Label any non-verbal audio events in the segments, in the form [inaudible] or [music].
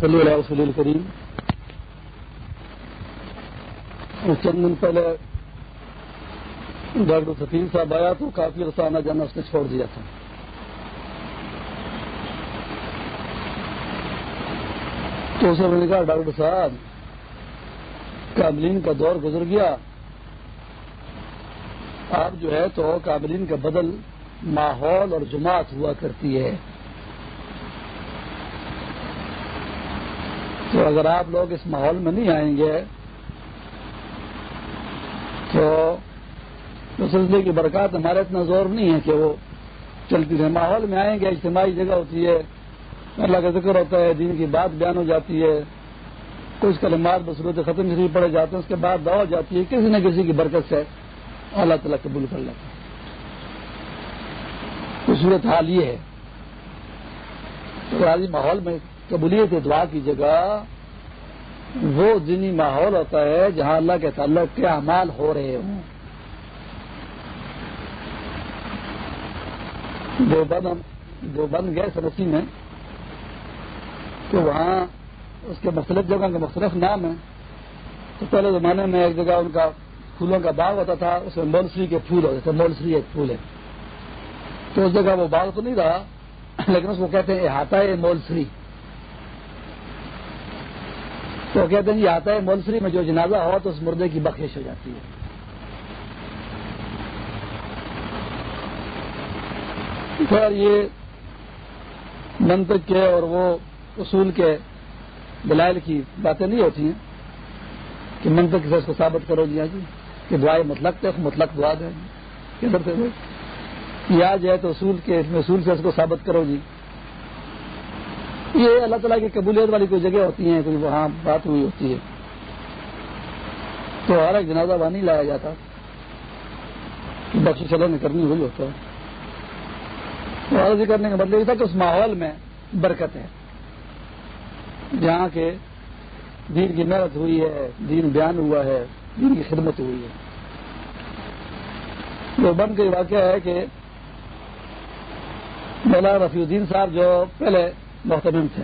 صلی اللہ رسول الکریم چند دن پہلے ڈاکٹر سفیر صاحب آیا تو کافی عرصہ آنا جانا اس نے چھوڑ دیا تھا۔ تو اسے میں نے کہا ڈاکٹر صاحب، کاملین کا دور گزر گیا۔ آپ جو ہے تو کاملین کا بدل ماحول اور جماعت ہوا کرتی ہے تو اگر آپ لوگ اس ماحول میں نہیں آئیں گے، تو سلسلے کی برکات ہمارا اتنا زور نہیں ہے کہ وہ چلتی رہے۔ ماحول میں آئیں گے، اجتماعی جگہ ہوتی ہے، اللہ کا ذکر ہوتا ہے، دین کی بات بیان ہو جاتی ہے۔ کچھ کلمات بصورت ختم شریف پڑے جاتے ہیں، اس کے بعد دعا ہو جاتی ہے، کسی نہ کسی کی برکت سے اللہ تعالیٰ قبول کر لیتا ہے۔ صورت حال یہ ہے۔ تو ماحول میں قبولیت دعا کی جگہ وہ دینی ماحول ہوتا ہے جہاں اللہ کے تعلق کے اعمال ہو رہے ہوں۔ جو بند جو بند گئے سرسی میں، تو وہاں اس کے مختلف جگہ کے مختلف نام ہیں۔ تو پہلے زمانے میں ایک جگہ ان کا پھولوں کا باغ ہوتا تھا، اس میں مولسری کے پھول ہوتے تھے مولسری ایک پھول ہے۔ تو اس جگہ وہ باغ تو نہیں رہا، [laughs] لیکن اس کو کہتے ہیں احاطہ مولسری تو کہتے ہیں یہ آتا ہے مولسری میں جو جنازہ ہوا تو اس مردے کی بخش ہو جاتی ہے۔ خیر یہ منطق کے اور وہ اصول کے دلائل کی باتیں نہیں ہوتی ہیں کہ منطق سے اس کو ثابت کرو جی جی کہ دعائیں مطلق تھے مطلق دعا دیں۔ کدھر سے ہے۔ تو اصول کے اصول سے اس کو ثابت کرو جی۔ یہ اللہ تعالیٰ کی قبولیت والی کوئی جگہ ہوتی ہیں، کوئی وہاں بات ہوئی ہوتی ہے۔ تو ہر ایک جنازہ وہاں نہیں لایا جاتا۔ بخش چلے میں کرنی ہوئی ہوتا ہے۔ تو عرض کرنے کا مطلب یہ تھا کہ اس ماحول میں برکت ہے۔ جہاں کے دین کی محنت ہوئی ہے، دین بیان ہوا ہے، دین کی خدمت ہوئی ہے۔ تو بند کا واقعہ ہے کہ مولانا رفیع الدین صاحب جو پہلے محتمم تھے۔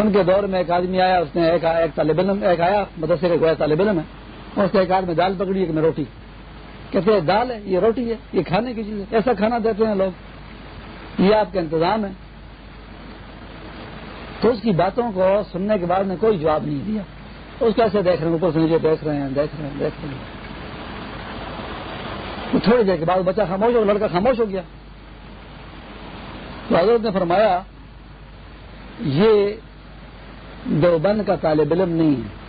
ان کے دور میں ایک آدمی آیا، اس نے ایک ایک طالب علم ایک آیا، مدرسے کا گویا طالب علم ہے۔ اس نے ایک آدمی دال پکڑی، ایک میں روٹی۔ کہتے ہیں، دال ہے، یہ روٹی ہے، یہ کھانے کی چیز ہے۔ ایسا کھانا دیتے ہیں لوگ۔ یہ آپ کا انتظام ہے۔ تو اس کی باتوں کو سننے کے بعد نے کوئی جواب نہیں دیا۔ اس کیسے دیکھ رہے ہیں، اوپر سے نیچے دیکھ رہے ہیں، دیکھ رہے ہیں، دیکھ رہے ہیں۔ تھوڑی دیر کے بعد بچہ خاموش ہو، لڑکا خاموش ہو گیا۔ تو حضرت نے فرمایا، یہ دیوبند کا طالب علم نہیں ہے۔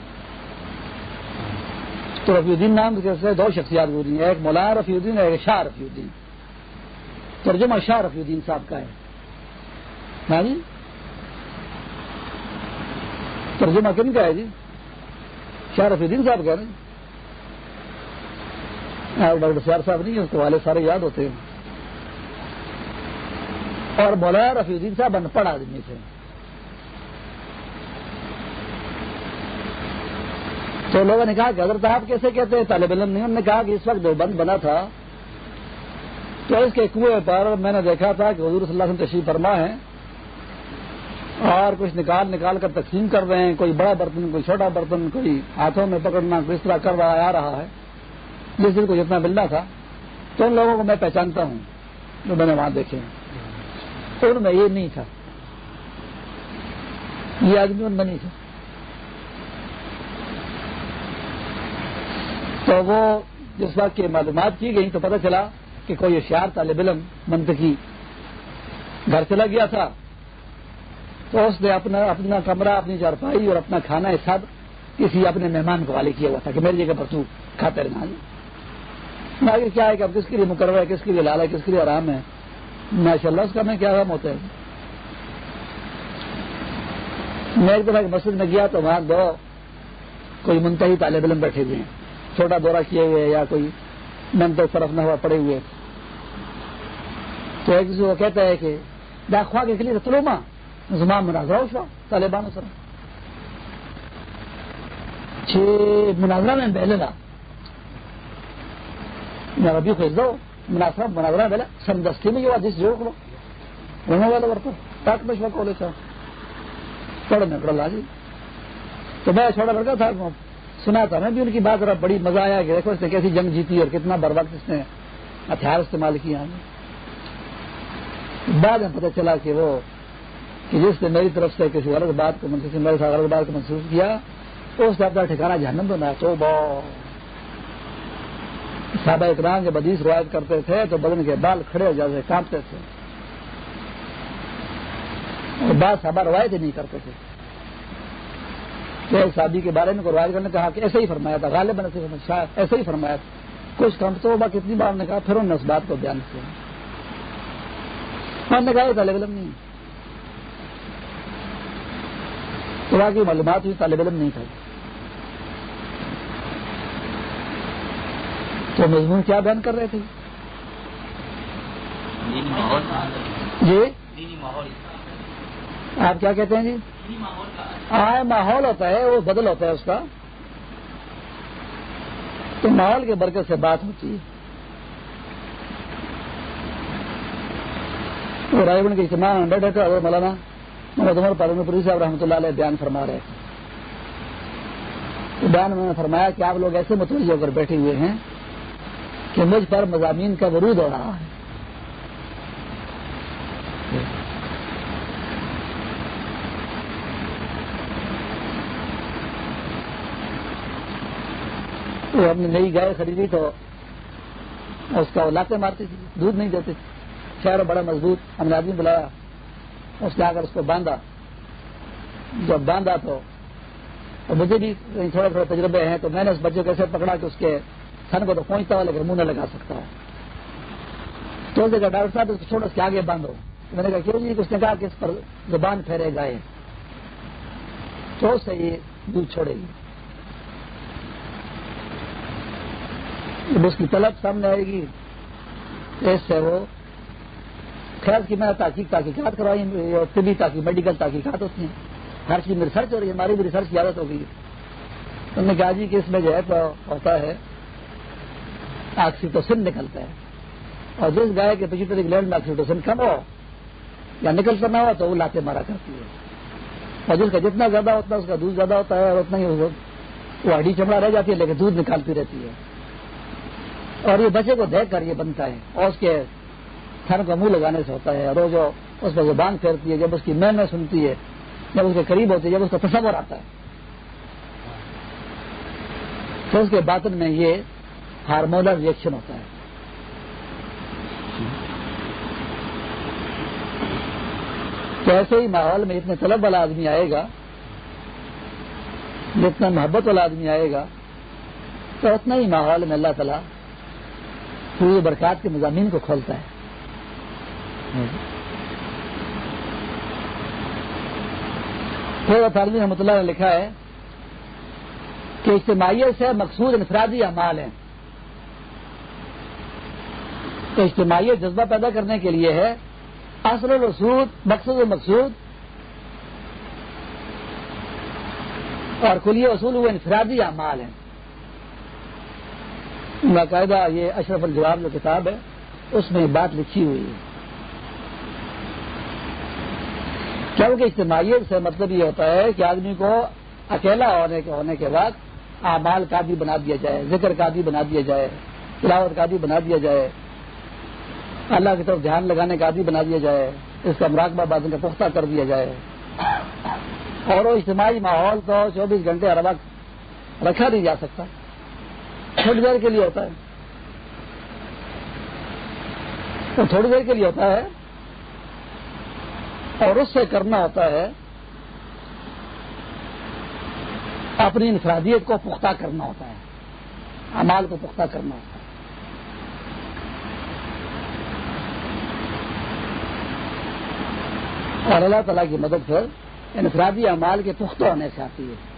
تو رفیع الدین نام سے دو شخصیات ہو رہی ہیں، ایک مولانا رفیع الدین، ایک شاہ رفیع الدین۔ ترجمہ شاہ رفیع الدین صاحب کا ہے۔ ہاں جی؟ ترجمہ کن کا ہے جی؟ شاہ رفیع الدین صاحب کا نہیں ڈاکٹر سیار صاحب نہیں اس کے والے سارے یاد ہوتے ہیں۔ اور مولانا رفیع الدین صاحب ان پڑھ آدمی تھے تو لوگوں نے کہا کہ حضرت آپ کیسے کہتے ہیں؟ طالب علم نہیں انہوں نے کہا کہ اس وقت جو بند بنا تھا، تو اس کے کنویں پر میں نے دیکھا تھا کہ حضور صلی اللہ علیہ وسلم تشریف فرما ہے اور کچھ نکال نکال کر تقسیم کر رہے ہیں۔ کوئی بڑا برتن، کوئی چھوٹا برتن، کوئی ہاتھوں میں پکڑنا، کوئی اس طرح کر رہا آ رہا ہے۔ جس دن کو جتنا ملنا تھا۔ تو ان لوگوں کو میں پہچانتا ہوں۔ جو میں نے وہاں دیکھے ہیں۔ ان میں یہ نہیں تھا۔ یہ آدمی ان میں نہیں تھا۔ تو وہ جس بات کی معلومات کی گئی تو پتہ چلا کہ کوئی اشیار طالب علم منطقی گھر چلا گیا تھا۔ تو اس نے اپنا اپنا کمرہ، اپنی چارپائی اور اپنا کھانا یہ سب کسی اپنے مہمان کو والے کیا ہوا تھا کہ میری جگہ پر تو کھاتے رہنا آگے کیا ہے کہ اب کس کے لیے مقرر ہے، کس کے لیے لال ہے، کس کے لیے آرام ہے؟ ماشاء اللہ اس کا میں کیا کام ہوتا ہے۔ میں ایک دفعہ مسجد میں گیا تو وہاں دو کوئی منتحی طالب علم بیٹھے ہوئے ہیں۔ چھوٹا دورہ کیے ہوئے یا کوئی منتخب طرف نہ ہوا، پڑے ہوئے تو ایک دوسرے کو کہتا ہے کہ داخوا کے لیے چلو ماں زمان مناظرہ ہو طالبان سر۔ چھ مناظرہ میں پہلے تھا میں ابھی خوش دو۔ مناسب مناظرہ بیلا سم دستی میں جو جس جو کرو رہنے والا ورتو تاک میں شوق کولے سا پڑھ میں پڑھ جی تو میں چھوٹا لڑکا تھا سنا تھا میں بھی ان کی بات ذرا بڑی مزہ آیا کہ دیکھو اس نے کیسی جنگ جیتی اور کتنا بر وقت اس نے ہتھیار استعمال کیا۔ بعد میں پتہ چلا کہ وہ، کہ جس نے میری طرف سے کسی غلط بات کو منسوخ، میرے ساتھ غلط بات کو منسوخ کیا اس نے اپنا ٹھکانا جہنم بنا تو بہت۔ صحابہ اکرام کے بدیس روایت کرتے تھے تو بدن کے بال کھڑے ہو جاتے کانپتے تھے۔ اور بات صحابہ روایت ہی نہیں کرتے تھے۔ ایک شادی کے بارے میں روایت کرنے کہا کہ ایسے ہی فرمایا تھا، غالب ایسے ہی فرمایا تھا۔ کچھ کم تو کتنی بار نے کہا، پھر انہوں نے اس بات کو بیان کیا۔ نے کہا طالب علم نہیں۔ تو باقی معلومات ہوئی، طالب علم نہیں تھا۔ تو مضمون کیا بیان کر رہے تھے؟ جی؟ آپ کیا کہتے ہیں جی؟ ہاں ماحول ہوتا ہے وہ بدل ہوتا ہے اس کا۔ تو ماحول کے برکت سے بات ہوتی ہے۔ رائے گن کے اجتماع میں بیٹھے تھے اور مولانا محمد عمر پارن پوری صاحب رحمۃ اللہ علیہ بیان فرما رہے تھے۔ بیان میں نے فرمایا کہ آپ لوگ ایسے متوجہ ہو کر بیٹھے ہوئے ہیں کہ مجھ پر مضامین کا ورود ہو رہا ہے۔ تو ہم نے نئی گائے خریدی تو اس کا لاتے مارتی تھی، دودھ نہیں دیتے تھے شہر بڑا مضبوط، ہم نے آدمی بلایا۔ اس نے آ کر اس کو باندھا۔ جب باندھا تو مجھے بھی تھوڑے تھوڑے تجربے ہیں، تو میں نے اس بچے کو ایسے پکڑا کہ اس کے سن کو تو پہنچتا ہوا لیکن منہ نہ لگا سکتا ہوں تو کہا، ڈاکٹر صاحب، اس کو چھوڑ اس کے آگے باندھو۔ میں نے کہا، کیوں جی؟ اس نے کہا کہ اس پر زبان پھیرے گائے تو اس سے یہ دودھ چھوڑے گی۔ جب اس کی طلب سامنے آئے گی اس سے وہ خیر کی میں نے تحقیق، تحقیقات کروائی طبی تاکہ میڈیکل تحقیقات ہوتی ہیں ہر چیز میں ریسرچ ہو رہی ہے، ہماری بھی ریسرچ کی عادت ہو گئی۔ انہوں نے کہا جی کہ اس میں جو ہے تو ہوتا ہے آکسیٹوسن نکلتا ہے۔ اور جس گائے کے پچھلی گلینڈ میں آکسیٹوسن کم ہو یا نکلتا نہ ہو تو وہ لاتے مارا کرتی ہے۔ اور جس کا جتنا زیادہ ہوتا ہے، اس کا دودھ زیادہ ہوتا ہے اور اتنا ہی وہ ہڈی چمڑا رہ جاتی ہے، لیکن دودھ نکالتی رہتی ہے۔ اور یہ بچے کو دیکھ کر یہ بنتا ہے۔ اور اس کے تھن کو منہ لگانے سے ہوتا ہے اور وہ جو اس پر زبان پھیرتی ہے، جب اس کی محنت سنتی ہے، جب اس کے قریب ہوتی ہے، جب اس کا تصور آتا ہے۔ تو اس کے باطن میں یہ ہارمونل ریئیکشن ہوتا ہے۔ تو ایسے ہی ماحول میں اتنے طلب والا آدمی آئے گا، جتنا محبت والا آدمی آئے گا، تو اتنا ہی ماحول میں اللہ تعالیٰ پوری برکات کے مضامین کو کھولتا ہے۔ تعلیم رحمۃ اللہ نے لکھا ہے کہ اجتماعیت سے مقصود انفرادی اعمال ہیں۔ تو اجتماعیت جذبہ پیدا کرنے کے لیے ہے، اصل رسود مقصد و مقصود، اور کلیہ اصول وہ انفرادی اعمال ہیں۔ باقاعدہ یہ اشرف الجواب جو کتاب ہے، اس میں بات لکھی ہوئی ہے۔ کیونکہ اجتماعیت سے مطلب یہ ہوتا ہے کہ آدمی کو اکیلا ہونے کے ہونے کے بعد اعمال کا بھی بنا دیا جائے، ذکر کا بھی بنا دیا جائے، تلاوت کا بھی بنا دیا جائے اللہ کی طرف دھیان لگانے کا بھی بنا دیا جائے، اس کا مراقبہ بازن کا پختہ کر دیا جائے۔ اور وہ اجتماعی ماحول تو چوبیس گھنٹے ہر وقت رکھا نہیں جا سکتا۔ تھوڑی دیر کے لیے ہوتا ہے۔ تو تھوڑی دیر کے لیے ہوتا ہے۔ اور اس سے کرنا ہوتا ہے اپنی انفرادیت کو پختہ کرنا ہوتا ہے۔ امال کو پختہ کرنا ہوتا ہے۔ اور اللہ تعالیٰ کی مدد سے انفرادی امال کے پختہ ہونے سے آتی ہے۔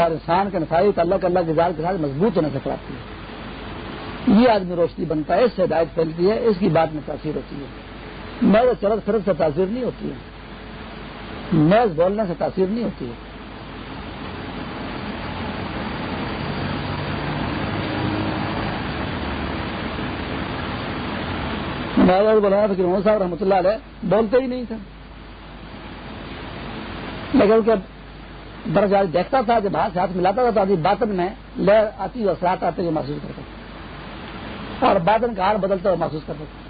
اور انسان کے نفاذ اللہ اللہ کے کے ساتھ مضبوط ہونے سے کراتی ہے۔ یہ آدمی روشنی بنتا ہے، اس سے ہدایت پھیلتی ہے، اس کی بات میں تاثیر ہوتی ہے۔ میں چرد فرد سے تاثیر نہیں ہوتی ہے۔ محض بولنے سے تاثیر نہیں ہوتی ہے۔ بنایا فکر محمد صاحب رحمۃ اللہ علیہ بولتے ہی نہیں تھے۔ لیکن ان کے درجہ دیکھتا تھا جب ہاتھ سے ہاتھ ملاتا تھا تو آدمی باطن میں لہر آتی اور ساتھ آتے ہوئے محسوس کرتا تھا۔ اور باطن کا ہار بدلتا ہوا محسوس کرتا تھا۔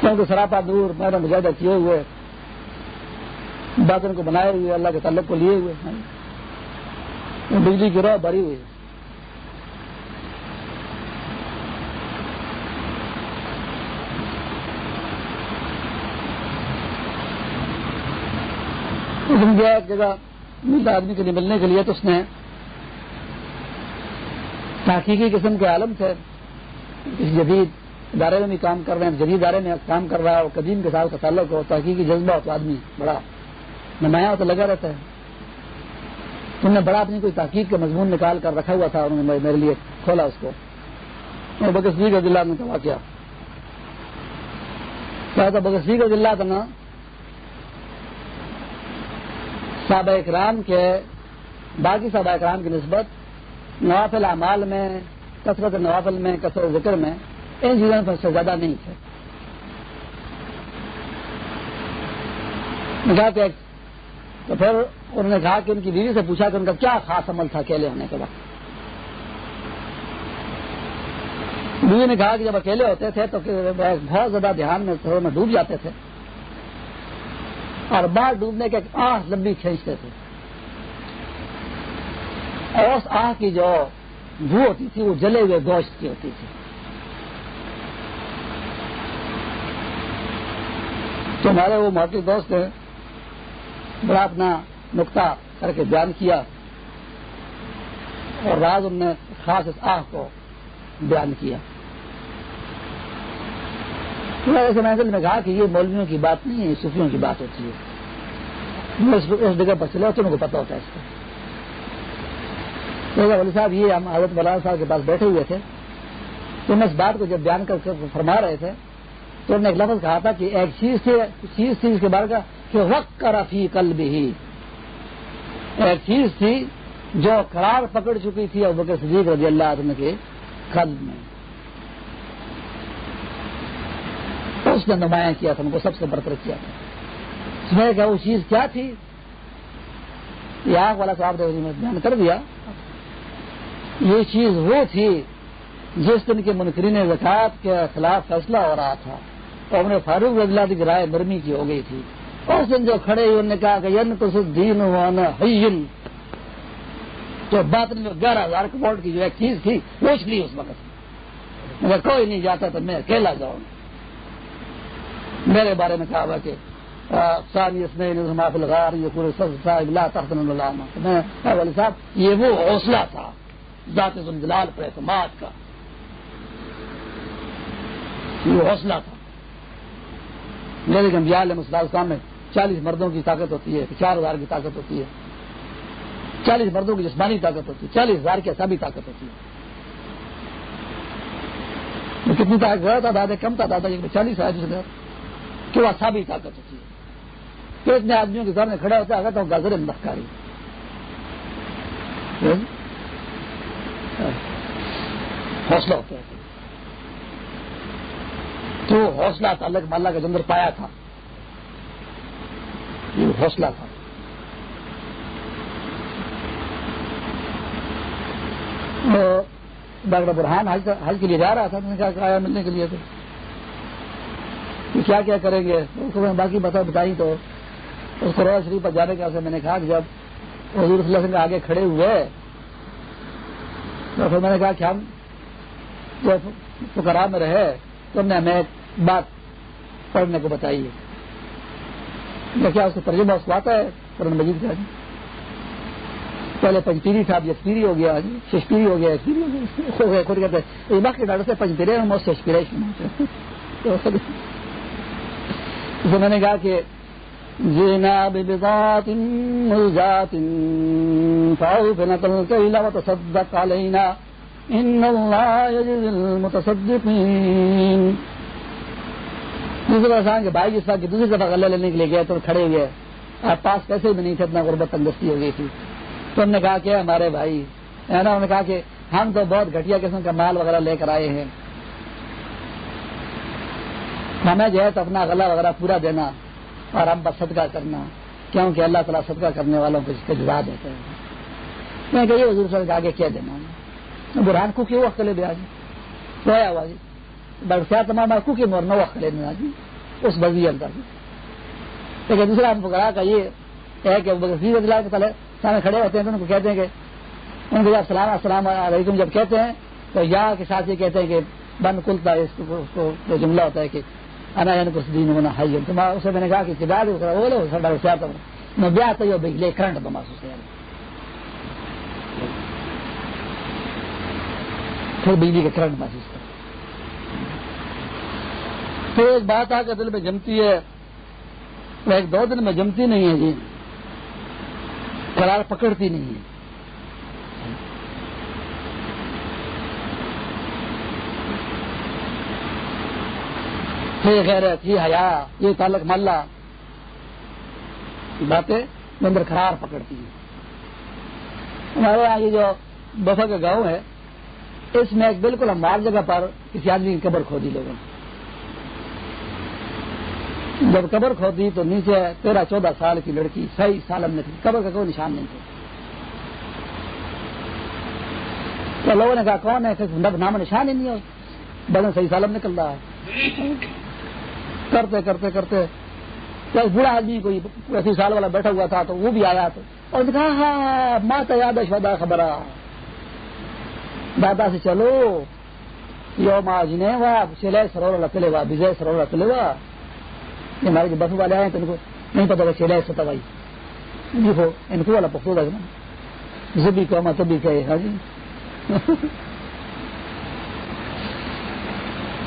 کیونکہ سراپا دور میرا مجاہدہ کیے ہوئے، باطن کو بنائے ہوئے، اللہ کے تعلق کو لیے ہوئے۔ بجلی کی روح بھری ہوئی۔ گیا ایک جگہ ملتا آدمی کے لیے ملنے کے لیے تو اس نے تحقیقی قسم کے عالم سے اس جدید ادارے میں بھی کام کر رہے ہیں، جدید ادارے میں کام کر رہا ہے اور قدیم کے ساتھ کا تعلق ہو، تحقیقی جذبہ ہو تو آدمی بڑا۔ نمایاں تو لگا رہتا ہے۔ انہوں نے بڑا اپنی کوئی تحقیق کا مضمون نکال کر رکھا ہوا تھا، انہوں نے میرے لیے کھولا اس کو۔ اور بکسری کا ضلع میں کا واقعہ۔ کیا تھا بکسری کا ضلع تھا نا صحابہ اکرام کے، باقی صحابہ اکرام کی نسبت نوافل اعمال میں، کثرت نوافل میں، کثرت ذکر میں ان چیزوں پر سے زیادہ نہیں تھے۔ تو پھر انہوں نے کہا کہ ان کی بیوی سے پوچھا کہ ان کا کیا خاص عمل تھا اکیلے ہونے کے بعد بیوی نے کہا کہ جب اکیلے ہوتے تھے تو بہت زیادہ دھیان میں میں ڈوب جاتے تھے۔ اور باہر ڈوبنے کے آہ لمبی کھینچتے تھے۔ اور اس آہ کی جو بو ہوتی تھی، وہ جلے ہوئے گوشت کی ہوتی تھی۔ تو ہمارے وہ محقق دوست ہیں بڑا اپنا نقطہ کر کے بیان کیا اور راز ان نے خاص اس آہ کو بیان کیا۔ ایسے محفل میں کہا کہ یہ مولویوں کی بات نہیں ہے صوفیوں کی بات ہوتی ہے۔ اس جگہ پر چلے ہوتے ان کو پتا ہوتا ہے اس کا ولی صاحب، یہ ہم حضرت مولانا صاحب کے پاس بیٹھے ہوئے تھے۔ تو میں اس بات کو جب بیان کر فرما رہے تھے، تو انہوں نے ایک لفظ کہا تھا کہ ایک چیز سے چیز تھی اس کے بارے کا کہ وقت کا رفیع کل بھی ایک چیز تھی جو قرار پکڑ چکی تھی اور بکر صدیق رضی اللہ عنہ کے قلب میں۔ اس نے نمایاں کیا تھا، ان کو سب سے برتر کیا تھا۔ اس میں کہ وہ چیز کیا تھی؟ یہ آگ والا صاحب نے بیان کر دیا۔ یہ چیز وہ تھی جس دن کے منکرین زکات کے خلاف فیصلہ ہو رہا تھا۔ اور انہیں فاروق رضی اللہ کی رائے برمی کی ہو گئی تھی۔ اس دن جو کھڑے ہوئے نے کہا کہ ین تو دین حین تو بات میں گیارہ ہزار کروڑ کی جو ایک چیز تھی پوچھ لی اس وقت۔ مگر کوئی نہیں جاتا تو میں اکیلا جاؤں۔ میرے بارے میں کہا ہوا کہ اس نے معافل یہ پورے صاحب میں صاحب، یہ وہ حوصلہ تھا، ذات زلال پر اعتماد کا۔ یہ حوصلہ تھا۔ میرے گمبیال مسلم میں چالیس مردوں کی طاقت ہوتی ہے، چار ہزار کی طاقت ہوتی ہے۔ چالیس مردوں کی جسمانی طاقت ہوتی ہے، چالیس ہزار کی اصابی طاقت ہوتی ہے۔ کتنی طاقت زیادہ تعداد ہے، کم تعداد ہے چالیس ہزار جس کہ وہ اچھا اصابی طاقت ہوتی ہے۔ تو اتنے آدمیوں کے سامنے کھڑا ہوتا ہے اگر تو گازر مدکاری حوصلہ ہوتا ہے۔ تو حوصلہ تعلق مالا کے اندر پایا تھا۔ یہ حوصلہ تھا۔ ڈاکٹر برہان حج کے لیے جا رہا تھا میں نے کہا آیا ملنے کے لیے تو۔ کہ کیا کیا کریں گے؟ اس کو میں باقی بتا بتائی تو۔ اس کو روز شریف پر جانے کا میں نے کہا کہ جب حضور صلی اللہ علیہ وسلم آگے کھڑے ہوئے، تو پھر میں نے کہا کہ ہم جو فکرا میں رہے، تو نے ہمیں ایک بات پڑھنے کو بتائیے کیا اس کا ترجمہ اس کو آتا ہے؟ قرآن مجید کا۔ پہلے پنچپیری تھا، اب یکسپیری ہو گیا۔ ششپیری ہو گیا یسپیری ہو گیا۔ خود کہتے ہیں۔ باقی ڈاکٹر سے پنچپیرے ہم اور ششپیرے تو میں نے کہا کہ جینا بذات ملزات فاو فنقل کیلا وتصدق علینا ان اللہ یجز المتصدقین دوسرے آسان کے بھائی جس طرح دوسری دفعہ غلہ لینے کے لیے گئے تو کھڑے ہوئے۔ آپ پاس پیسے بھی نہیں تھے، اتنا غربت تندرستی ہو گئی تھی۔ تو ہم نے کہا کہ ہمارے بھائی، ہے نا؟ انہوں نے کہا کہ ہم تو بہت گھٹیا قسم کا مال وغیرہ لے کر آئے ہیں۔ ہمیں جو ہے تو اپنا غلہ وغیرہ پورا دینا اور ہم بس صدقہ کرنا، کیونکہ اللہ تعالیٰ صدقہ کرنے والوں کو اس کے جزا دیتے ہیں۔ میں کہ یہ حضور صلی اللہ آگے کیا دینا؟ برہان کو کیوں وقت لے دیا جی۔, جی تو جی۔ بس تمام کو کی مورنا وقت لے دینا جی اس بزی اندر لیکن دوسرا ہم پکڑا کا یہ ہے کہ کے پہلے سامنے کھڑے ہوتے ہیں تو ان کو کہتے ہیں کہ، ان کو جب السلام السلام علیکم جب کہتے ہیں تو یا کے ساتھ یہ کہتے ہیں کہ بند کلتا ہے اس کو جو جملہ ہوتا ہے کہ انا یعنی کچھ دین ہونا ہے اسے میں نے کہا کہ کدا دے کدار بولو سڈا کیا تو میں بیاہ تو بجلی کرنٹ تو محسوس ہے پھر بجلی کے کرنٹ محسوس کر پھر ایک بات آ کے دل میں جمتی ہے. ایک دو دن میں جمتی نہیں ہے جی. قرار پکڑتی نہیں ہے. یہ غیرت یہ حیا یہ تعلق ملا۔ باتیں اندر خرار پکڑتی ہیں۔ ہمارے یہاں یہ جو بفا کا گاؤں ہے، اس میں ایک بالکل ہمار جگہ پر کسی آدمی کی قبر کھودی لوگوں نے۔ جب قبر کھودی تو نیچے تیرہ، چودہ سال کی لڑکی صحیح سالم میں تھی قبر کا کوئی نشان نہیں تھا۔ تو لوگوں نے کہا، کون ہے؟ نام نشان ہی نہیں ہو بدن صحیح سالم نکل رہا ہے۔ کرتے کرتے کرتے بوڑھا آدمی کوئی اسی سال والا بیٹھا ہوا تھا تو وہ بھی آیا تو اور کہا ہاں ماتا یاد شدا خبر دادا سے چلو یو ماں جنہیں وا، چلے سرور لتلے وا وجے سرور لتلے وا یہ ہمارے جو بس والے آئے تو ان کو نہیں پتا کہ چلے ستا بھائی۔ دیکھو، ان کو والا پختو لگنا زبی کو مت بھی کہے ہاں جی۔ [laughs]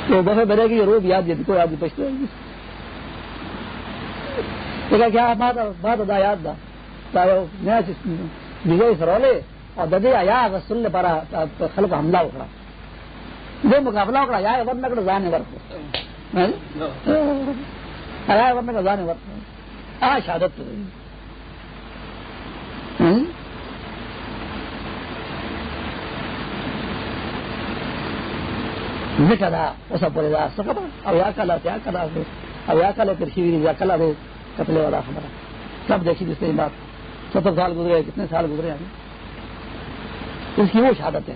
تو بفے بھرے گی روز یاد جی۔ کوئی آدمی پچھتے کیا بات ادا یاد دا۔ وجے سرولے اور ددے آیا سن پارا خل کا حملہ اکڑا۔ جو مقابلہ اکڑا یا ورن کر جانے ورک۔ آیا ورن کا جانے ورک۔ آ شہادت نکلا ایسا پورے دا سکتا اب یا کلا کیا کلا دے۔ اب یا کلا کر شیوی یا کلا دے۔ قتلے والا ہمارا سب دیکھی جس بات۔ ستر سال گزرے، کتنے سال گزرے ہیں۔ اس کی وہ شہادت ہے۔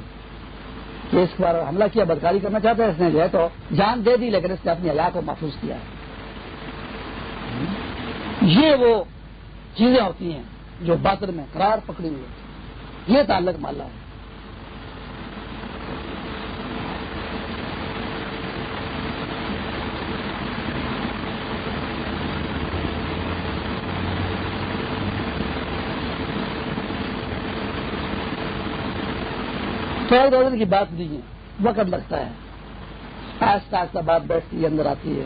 کہ اس بار حملہ کیا، بدکاری کرنا چاہتا ہے، اس نے جو ہے تو جان دے دی، لیکن اس نے اپنی حیا کو محفوظ کیا ہے۔ یہ وہ چیزیں ہوتی ہیں جو باطر میں قرار پکڑی ہوئی یہ تعلق مالا ہے۔ ایک دو دن کی بات نہیں ہے وقت لگتا ہے۔ آہستہ آہستہ بات بیٹھتی ہے، اندر آتی ہے۔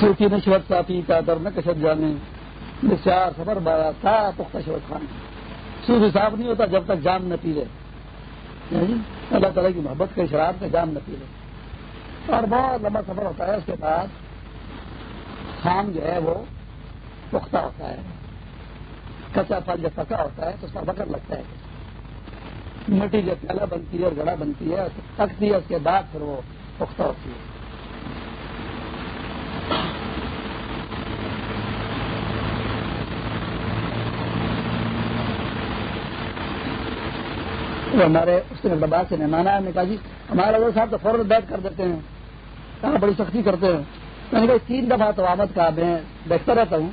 سوکھی نشوت صافی کا در نہ کشت جانے۔ چار سفر بارہ تھا پختہ شوت خان۔ سوکھ صاف نہیں ہوتا جب تک جام نہ پی رہے یعنی جی، اللہ تعالیٰ کی محبت کے شراب میں جام نہ پی رہے اور بہت لمبا سفر ہوتا ہے اس کے بعد۔ خام جو ہے وہ پختہ ہوتا ہے۔ کچا پھل جب پکا ہوتا ہے تو اس کا بکر لگتا ہے۔ مٹی جب پیالہ بنتی ہے اور گڑا بنتی ہے پکتی ہے اس کے بعد پھر وہ پختہ ہوتی ہے۔ ہمارے اس نے ببا سے مہمان آیا نے کہا جی ہمارے صاحب تو فوراً بیٹھ کر دیتے ہیں، کہاں بڑی سختی کرتے ہیں۔ میں نے کہا تین دفعہ تو آمد کا میں دیکھتا رہتا ہوں،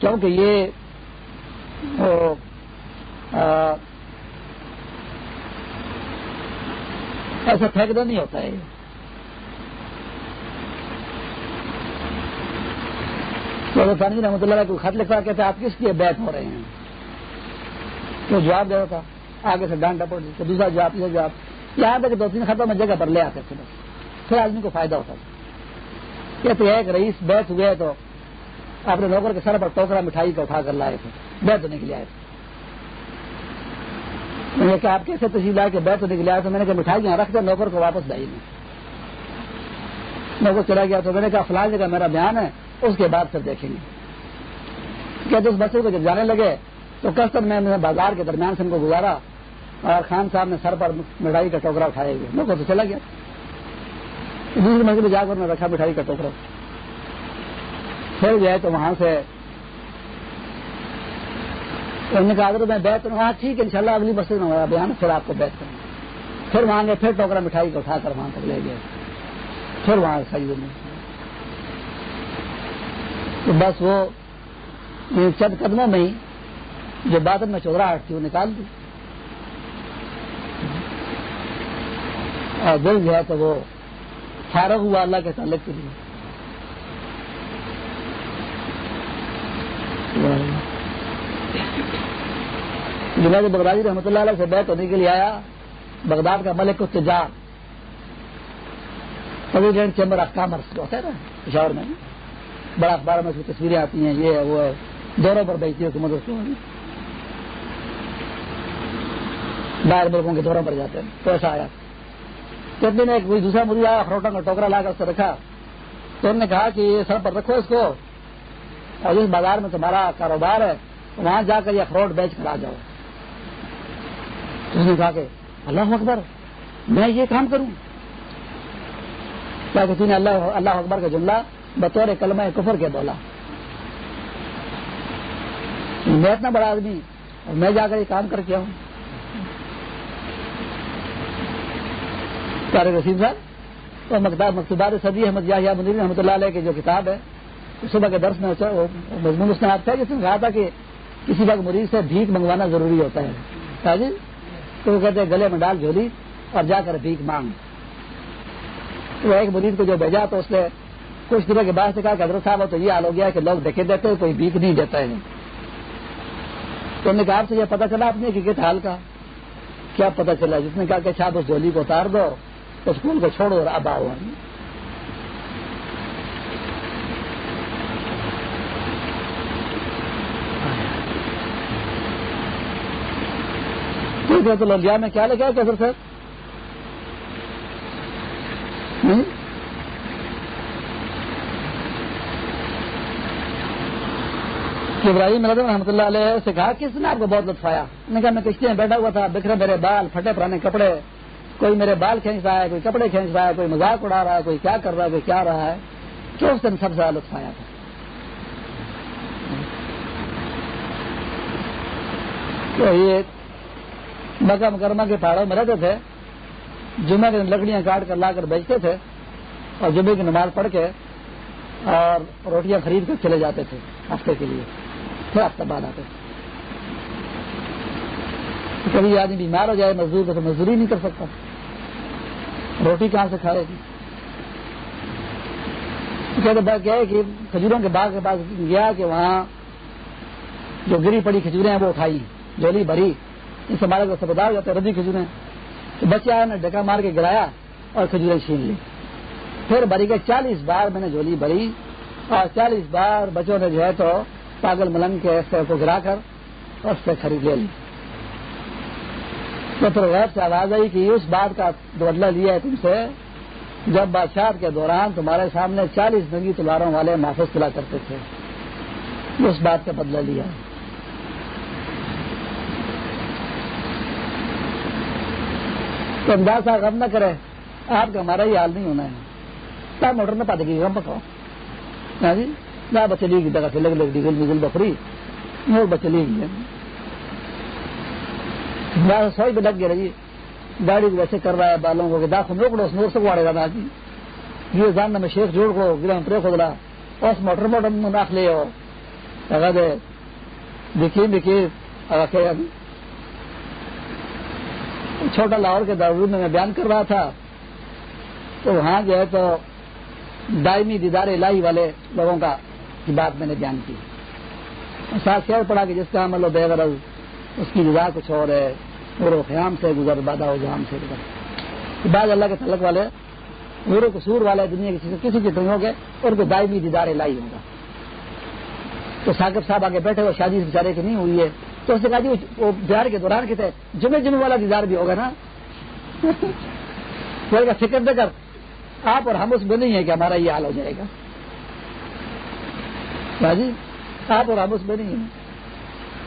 کیونکہ یہ ایسا پھینکنا نہیں ہوتا ہے۔ ثانی جی رحمۃ اللہ کو خط لکھا کہتے آپ کس لیے بیٹھ ہو رہے ہیں؟ تو جواب دے رہا تھا، آگے سے ڈانٹا پڑ دوسرا جواب، یہ جواب، یہاں تک دو تین خطوں میں جگہ پر لے آتے تھے پھر آدمی کو فائدہ ہوتا تھا۔ کہتے ایک رئیس بیٹھ ہوئے تو اپنے نوکر کے سر پر ٹوکرا مٹھائی کا اٹھا کر لائے تھے بیت ہونے کے لیے آئے تھے۔ میں نے کہا آپ کیسے تحصیل آئے کہ بیت ہونے کے لیے آئے تو میں نے کہا مٹھائی یہاں رکھ دیا نوکر کو واپس لائیے نوکر چلا گیا تو میں نے کہا فلاں جگہ میرا بیان ہے، اس کے بعد پھر دیکھیں گے۔ کہتے اس بچے کو جب جانے لگے تو کسٹم میں بازار کے درمیان سے ان کو گزارا اور خان صاحب نے سر پر مٹھائی کا ٹوکرا اٹھائے گئے میں تو چلا گیا۔ دوسری منزل جا کر میں رکھا مٹھائی کا ٹوکرا پھر گئے تو وہاں سے انہوں نے کہا، اگر میں بیت کروں ہاں ٹھیک ہے ان شاء اللہ اگلی بس میں ہمارا بیان پھر آپ کو بیت کروں پھر وہاں گئے پھر ٹوکرا مٹھائی کو اٹھا کر وہاں تک لے گئے پھر وہاں سجدے میں۔ تو بس وہ چند قدموں میں ہی جو بادل میں چودراہٹ تھی وہ نکال دی۔ اور دل جو ہے تو وہ فارغ ہوا اللہ کے تعلق کے لیے۔ جنید بغدادی رحمۃ اللہ علیہ سے بیت ہونے کے لیے آیا، بغداد کا ملک کو تجار پریزیڈنٹ چیمبر آف کامرس ہوتا ہے نا، پشاور میں۔ بڑا اخبار میں اس کی تصویریں آتی ہیں، یہ ہے، وہ ہے۔ دوروں پر بیچتی ہے، حکومت اس کو۔ باہر ملکوں کے دوروں پر جاتے ہیں۔ تو ایسا آیا۔ کتنے نے کوئی دوسرا مریض آیا اخروٹوں کا ٹوکرا لا کر اس سے رکھا۔ تو انہوں نے کہا کہ یہ سر پر رکھو اس کو۔ اور جس بازار میں تمہارا کاروبار ہے، وہاں جا کر یہ اخروٹ بیچ کر آ جاؤ۔ تو اس نے کہا کہ اللہ اکبر، میں یہ کام کروں۔ کیا کسی نے اللہ اللہ اکبر کا جملہ بطور کلمہ کفر کے بولا۔ میں اتنا بڑا آدمی، اور میں جا کر یہ کام کر کے آؤں۔ سارے رسید صاحب تو مقدار مقصوبات صدی احمد یا منیر رحمۃ اللہ علیہ کی جو کتاب ہے، صبح کے درس میں مضمون اس نے آپ تھا جس نے کہا تھا کہ کسی وقت مریض سے بھیک منگوانا ضروری ہوتا ہے۔ جی؟ تو وہ کہتے ہیں، گلے میں ڈال جھولی اور جا کر بھیک مانگ۔ تو ایک مریض کو جو بھیجا تو اس نے کچھ دنوں کے بعد سے کہا کہ حضرت صاحب تو یہ حال ہو گیا کہ لوگ دیکھے دیتے کوئی بھیک نہیں دیتا ہے۔ تو انہوں نے کہا، آپ سے یہ پتا چلا آپ نے کہ کس حال کا؟ کیا پتا چلا؟ جس نے کہا کہ صاحب اس جھولی کو اتار دو۔ اسکول کو چھوڑو اور اب آؤ۔ تو لیا میں کیا لگا کیسر سر سر ابراہیم رضم رحمۃ اللہ علیہ سے کہا، کس نے آپ کو بہت لطف آیا؟ نے کہا، میں کشتی میں بیٹھا ہوا تھا، بکھرے میرے بال، پھٹے پرانے کپڑے کوئی میرے بال کھینچ رہا ہے، کوئی کپڑے کھینچ رہا ہے، کوئی مذاق اڑا رہا ہے، کوئی کیا کر رہا ہے، کوئی کیا رہا ہے کیوں اس دن سب سے لطف آیا تھا۔ تو یہ مکہ مکرمہ کے پہاڑوں میں رہتے تھے۔ جمعہ کے لکڑیاں کاٹ کر لا کر بیچتے تھے اور جمعے کی نماز پڑھ کے اور روٹیاں خرید کر چلے جاتے تھے ہفتے کے لیے، پھر ہفتہ بعد آتے کبھی آدمی بیمار ہو جائے، مزدور کو تو مزدوری نہیں کر سکتا۔ روٹی کہاں سے کھائے؟ گی کہتے ہے کہ کھجوروں کے باغ کے پاس گیا کہ وہاں جو گری پڑی کھجوریں ہیں وہ اٹھائی، جولی بھری ان سے مارے کو سپدار جاتے ردی کھجوریں۔ تو بچے نے ڈکا مار کے گرایا اور کھجوریں چھین لی۔ پھر بری کے چالیس بار میں نے جولی بھری اور چالیس بار بچوں نے جو ہے تو پاگل ملنگ کے کو گرا کر اور اس سے خرید لے لی۔ تو پھر غیر سے آواز آئی کہ اس بات کا بدلہ لیا ہے تم سے، جب بادشاہ کے دوران تمہارے سامنے چالیس ننگی تلواروں والے محفوظ چلا کرتے تھے، اس بات کا بدلہ لیا۔ تو انداز غم نہ کرے آپ کا ہمارا یہ حال نہیں ہونا ہے۔ موٹر نہ پاتے گی غم پکاؤ۔ ہاں جی؟ نہ بچے لی جگہ سے لگ لگ ڈیزل ویزل بکری وہ بچے لی گئی سوئی بھی لگ گیا رہی۔ گاڑی کو ویسے کر رہا ہے، بالوں کو داخل نوکڑو اس نور سے واڑے گا جی یہ جان میں شیخ جوڑ کو، گرام پرے کھود رہا اس موٹر موٹر میں ناخ لے ہو دے، دیکھیے دیکھیے۔ چھوٹا لاہور کے دارالعلوم میں میں بیان کر رہا تھا۔ تو وہاں جو ہے تو دائمی دیدار الہی والے لوگوں کا کی بات میں نے بیان کی۔ ساتھ شعر پڑا کہ جس کا عمل و بے غرض، اس کی رضا کچھ اور ہے۔ نور و خیام سے گزر بادا و جام سے گزر۔ بعض اللہ کے تعلق والے نور و قصور والے دنیا کی کسی کی دنوں کے ان کو دائمی دیدار الہی ہوگا تو ثاقب صاحب آگے بیٹھے، وہ شادی بیچارے کی نہیں ہوئی ہے۔ تو اس نے کہا جی وہ بہار کے دوران کہتے جمعے جمعے والا دیدار بھی ہوگا نا۔ فکر دے کر، آپ اور ہم اس میں نہیں ہے کہ ہمارا یہ حال ہو جائے گا۔ جی آپ اور ہم اس میں نہیں ہیں۔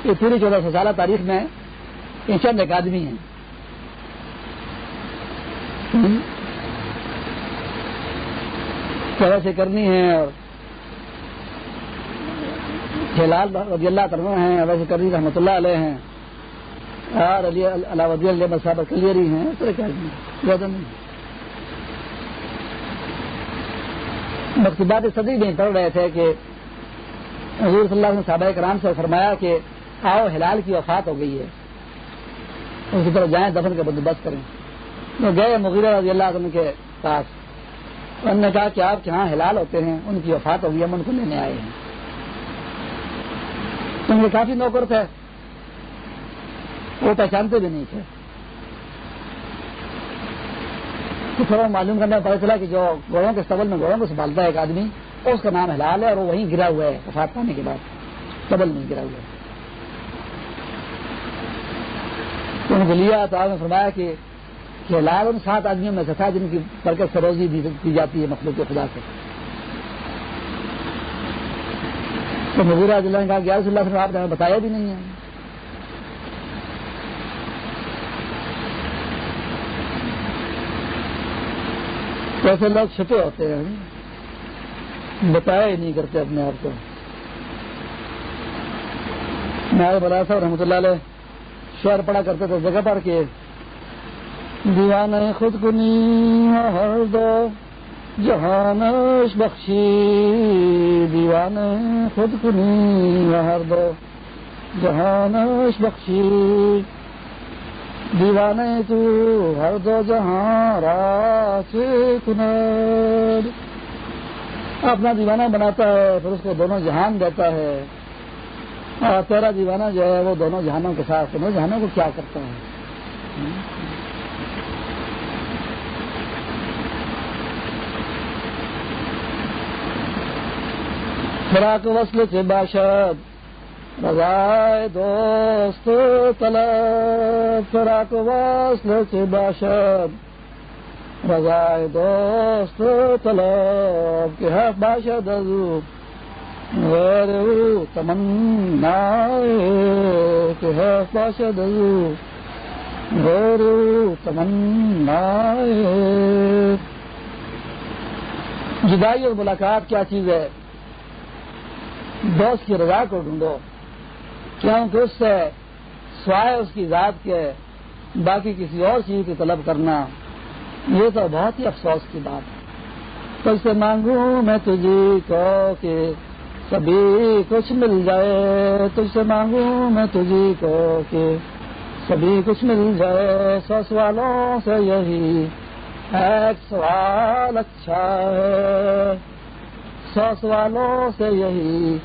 یہ پوری چودہ سو سالہ تاریخ میں یہ چند ایک آدمی ہیں۔ ویسے کرنی ہے اور جلال رضی اللہ تعالیٰ ہیں ویسے کرنی رحمۃ اللہ علیہ ہیں۔ اور علی اللہ وزی اللہ صاحب کلیری ہیں، اس طرح کے آدمی زیادہ نہیں مکتوبات صدی میں پڑھ رہے تھے کہ حضور صلی اللہ علیہ صحابہ کرام سے فرمایا کہ آؤ ہلال کی وفات ہو گئی ہے۔ اس کی طرف جائیں دفن کا بندوبست کریں۔ تو گئے مغیر رضی اللہ عنہ کے پاس۔ انہوں نے کہا کہ آپ کے ہاں ہلال ہوتے ہیں، ان کی وفات ہو گئی ہم ان کو لینے آئے ہیں۔ ان کے کافی نوکر تھے۔ وہ پہچانتے بھی نہیں تھے۔ تھوڑا معلوم کرنے پتا چلا کہ جو گوڑوں کے سبل میں گوڑوں کو سنبھالتا ہے ایک آدمی، اس کا نام حلال ہے اور وہ وہیں گرا ہوا ہے، وفات پانے کے بعد۔ سبل میں گرا ہوا۔ ہے ان کو لیا تو آپ نے فرمایا کہ حلال ان سات آدمیوں میں سے تھا جن کی برکت سروزی دی جاتی ہے مخلوق خدا سے۔ تو مزورہ اللہ نے کہا گیارہ اللہ سے آپ نے بتایا بھی نہیں ہے۔ ایسے لوگ چھپے ہوتے ہیں۔ بتایا ہی نہیں کرتے اپنے آپ کو۔ میں بتا تھا رحمۃ اللہ علیہ شہر پڑا کرتے تھے، جگہ پر کے دیوان خود کنی ہر دو جہانش بخشی۔ دیوان خود کنی ہر دو جہانش بخشی۔ دیوانے تو ہر دو جہاں اپنا دیوانہ بناتا ہے، پھر اس کو دونوں جہان دیتا ہے۔ اور تیرا دیوانہ جو ہے وہ دونوں جہانوں کے ساتھ، دونوں جہانوں کو کیا کرتا ہے فراق وصل سے باشد، رضائے دوست طلب۔ فراق وصل سے باشد، رضائے دوست طلب۔ کہ ہے باشد غیر تمنا کہ غیر تمنا۔ جدائی اور ملاقات کیا چیز ہے؟ دوست کی رضا کو ڈھونڈو۔ کیونکہ اس سے سوائے اس کی ذات کے، باقی کسی اور چیز کی طلب کرنا، یہ تو بہت ہی افسوس کی بات ہے۔ تو سے مانگوں میں تجھے کو کہ سبھی کچھ مل جائے تجھ سے مانگوں میں تجھے کو کہ سبھی کچھ مل جائے سو سوالوں سے یہی ایک سوال اچھا ہے۔ سو سوالوں سے یہی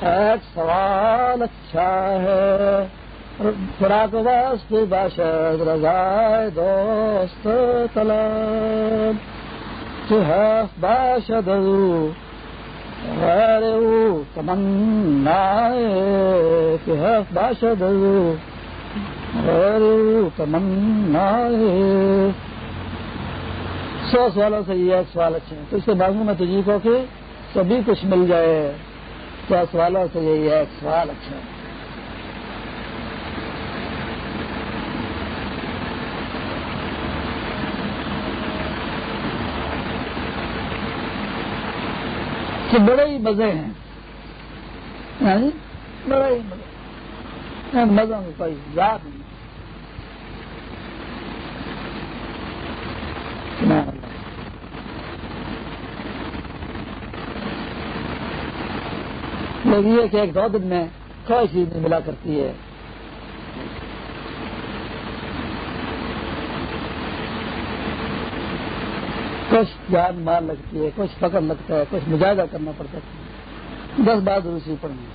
ایک سوال اچھا ہے۔ خوراک واسط باشد رضا دوست طلب تو ہے باشد غیر تمنا باشد غیر تمنا سو سوالوں سے یہ ایک سوال اچھا ہے۔ تو اس کے بعد میں تجھے کو کہ سبھی کچھ مل جائے۔ سو سوالوں سے یہ ایک سوال اچھا ہے۔ کہ بڑے ہی مزے ہیں۔ یعنی بڑے ہی مزے یعنی مزوں میں کوئی یاد نہیں۔ یہ کہ ایک دو دن میں کوئی چیز نہیں ملا کرتی ہے۔ کچھ جان مار لگتی ہے، کچھ فخر لگتا ہے، کچھ مجاہدہ کرنا پڑتا ہے۔ دس بار دوسری پڑھنی۔